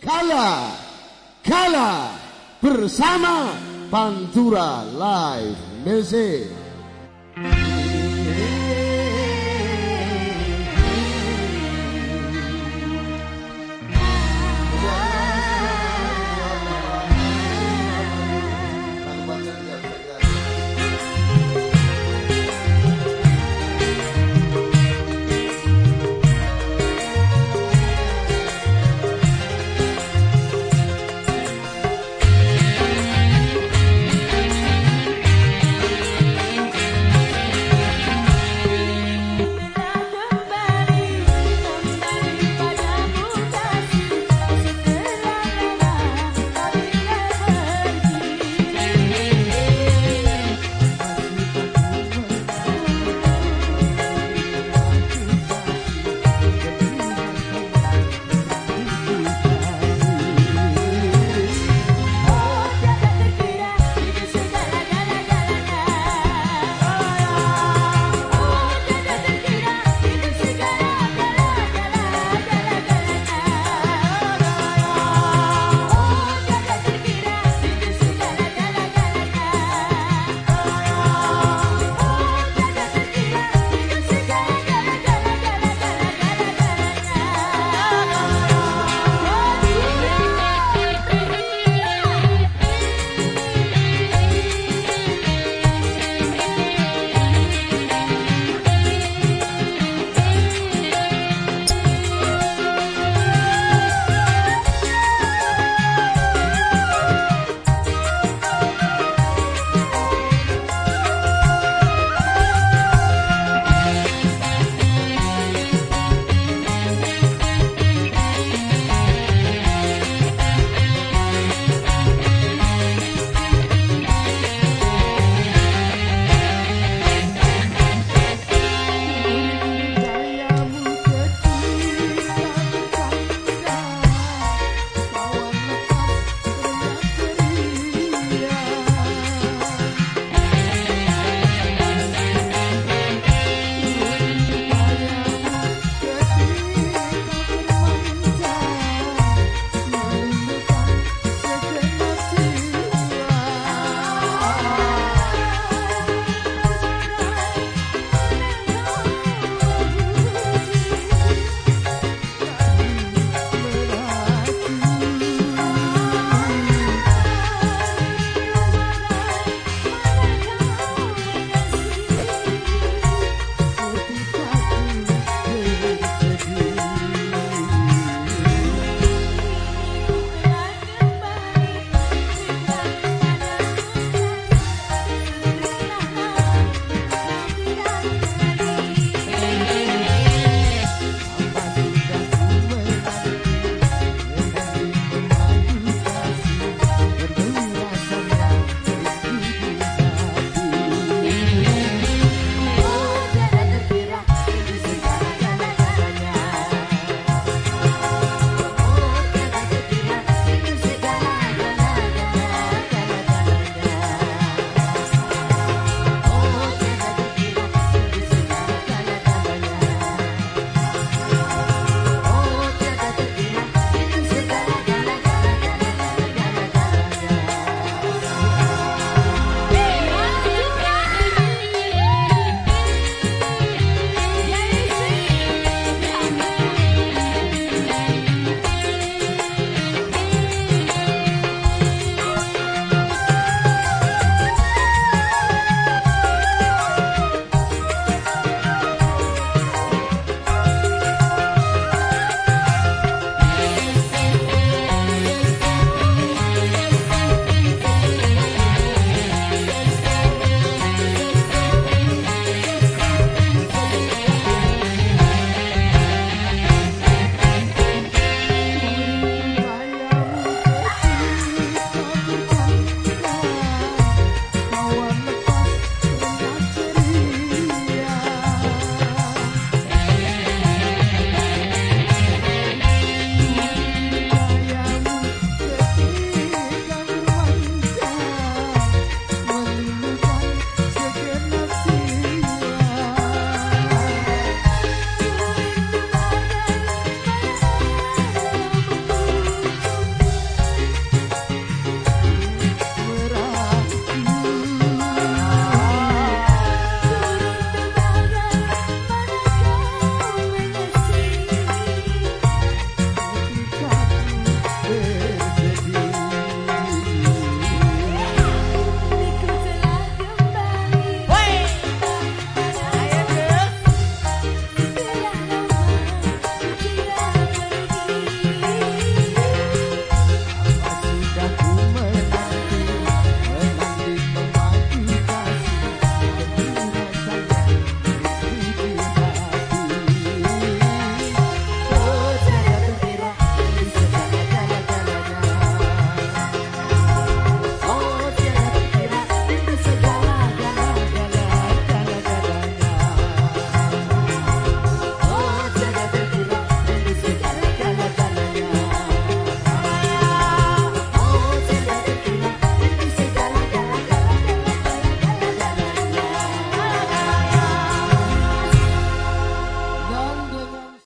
Kala Kala Bersama Pantura Live Music.